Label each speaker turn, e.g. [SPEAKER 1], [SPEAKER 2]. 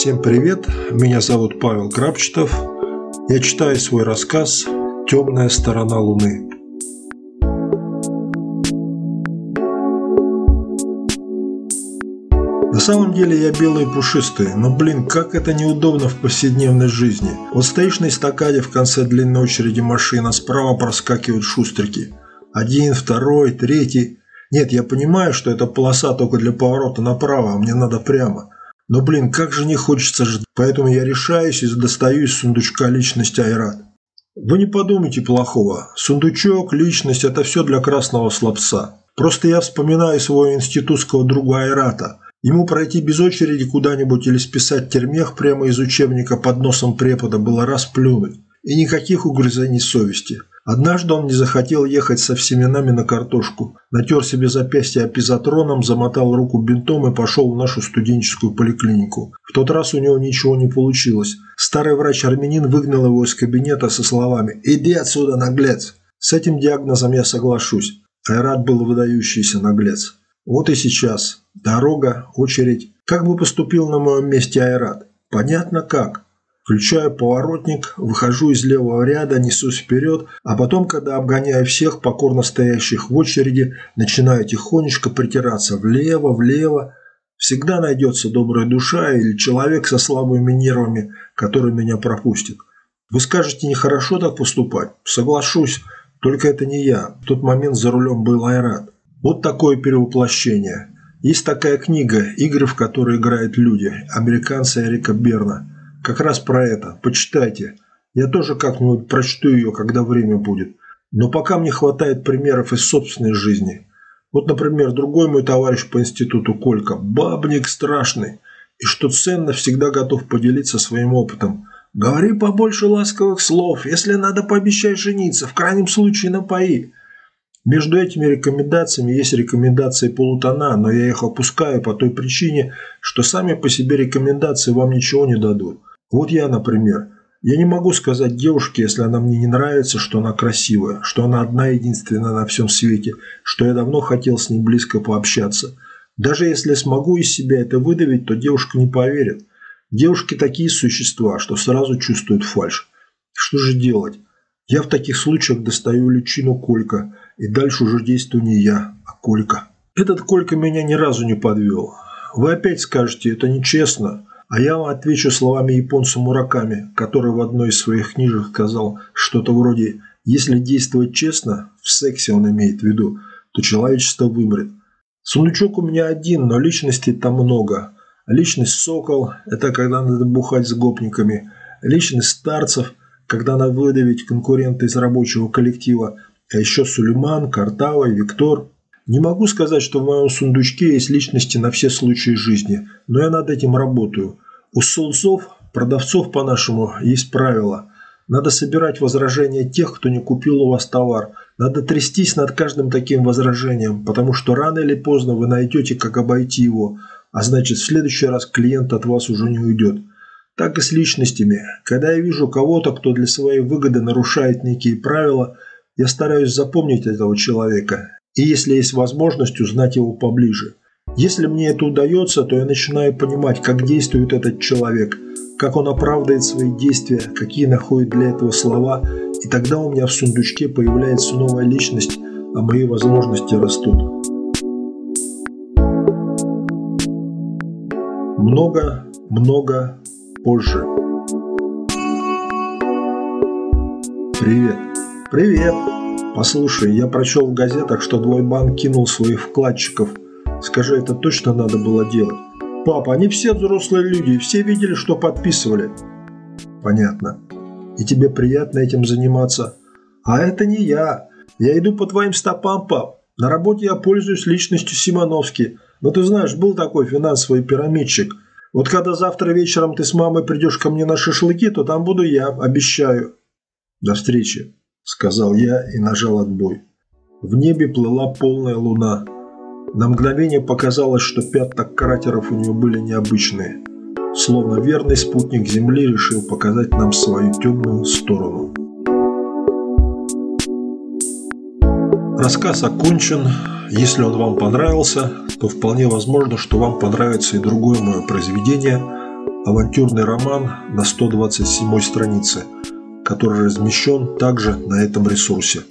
[SPEAKER 1] Всем привет, меня зовут Павел Крапчетов. Я читаю свой рассказ «Темная сторона Луны». На самом деле я белый и пушистый, но блин, как это неудобно в повседневной жизни. Вот стоишь на эстакаде в конце длинной очереди машин, а справа проскакивают шустрики. Один, второй, третий. Нет, я понимаю, что эта полоса только для поворота направо, а мне надо прямо. Но, блин, как же не хочется ждать. Поэтому я решаюсь и достаю из сундучка личность Айрат. Вы не подумайте плохого. Сундучок, личность – это все для красного слабца. Просто я вспоминаю своего институтского друга Айрата. Ему пройти без очереди куда-нибудь или списать термех прямо из учебника под носом препода было расплюнуть. И никаких угрызений совести. Однажды он не захотел ехать со всеми нами на картошку, натер себе запястье апизотроном, замотал руку бинтом и пошел в нашу студенческую поликлинику. В тот раз у него ничего не получилось. Старый врач-армянин выгнал его из кабинета со словами «Иди отсюда, наглец!». С этим диагнозом я соглашусь. Айрат был выдающийся наглец. Вот и сейчас. Дорога, очередь. Как бы поступил на моем месте Айрат? Понятно как. Включаю поворотник, выхожу из левого ряда, несусь вперед, а потом, когда обгоняю всех покорно стоящих в очереди, начинаю тихонечко притираться влево, влево. Всегда найдется добрая душа или человек со слабыми нервами, который меня пропустит. Вы скажете, нехорошо так поступать? Соглашусь, только это не я. В тот момент за рулем был Айрат. Вот такое перевоплощение. Есть такая книга «Игры, в которые играют люди» американца Эрика Берна – как раз про это. Почитайте. Я тоже как-нибудь прочту ее, когда время будет. Но пока мне хватает примеров из собственной жизни. Вот, например, другой мой товарищ по институту Колька. Бабник страшный. И что ценно, всегда готов поделиться своим опытом. Говори побольше ласковых слов. Если надо, пообещай жениться. В крайнем случае напои. Между этими рекомендациями есть рекомендации полутона, но я их опускаю по той причине, что сами по себе рекомендации вам ничего не дадут. Вот я, например, я не могу сказать девушке, если она мне не нравится, что она красивая, что она одна единственная на всем свете, что я давно хотел с ней близко пообщаться. Даже если смогу из себя это выдавить, то девушка не поверит. Девушки такие существа, что сразу чувствуют фальшь. Что же делать? Я в таких случаях достаю личину Колька, и дальше уже действую не я, а Колька. Этот Колька меня ни разу не подвел. Вы опять скажете, это нечестно. А я вам отвечу словами японца Мураками, который в одной из своих книжек сказал что-то вроде «Если действовать честно, в сексе он имеет в виду, то человечество вымрет». Сундучок у меня один, но личностей там много. Личность Сокол – это когда надо бухать с гопниками. Личность Старцев – когда надо выдавить конкурента из рабочего коллектива. А еще Сулейман, Картава, Виктор – не могу сказать, что в моем сундучке есть личности на все случаи жизни, но я над этим работаю. У солнцов, продавцов по-нашему, есть правило. Надо собирать возражения тех, кто не купил у вас товар. Надо трястись над каждым таким возражением, потому что рано или поздно вы найдете, как обойти его, а значит в следующий раз клиент от вас уже не уйдет. Так и с личностями. Когда я вижу кого-то, кто для своей выгоды нарушает некие правила, я стараюсь запомнить этого человека и если есть возможность узнать его поближе. Если мне это удается, то я начинаю понимать, как действует этот человек, как он оправдывает свои действия, какие находит для этого слова, и тогда у меня в сундучке появляется новая личность, а мои возможности растут. Много, много позже. Привет. Привет. «Послушай, я прочел в газетах, что твой банк кинул своих вкладчиков. Скажи, это точно надо было делать?» «Папа, они все взрослые люди, все видели, что подписывали». «Понятно. И тебе приятно этим заниматься?» «А это не я. Я иду по твоим стопам, пап. На работе я пользуюсь личностью Симоновски. Но ты знаешь, был такой финансовый пирамидчик. Вот когда завтра вечером ты с мамой придешь ко мне на шашлыки, то там буду я, обещаю». «До встречи» сказал я и нажал отбой. В небе плыла полная луна. На мгновение показалось, что пятна кратеров у нее были необычные. Словно верный спутник Земли решил показать нам свою темную сторону. Рассказ окончен. Если он вам понравился, то вполне возможно, что вам понравится и другое мое произведение авантюрный роман на 127 странице, который размещен также на этом ресурсе.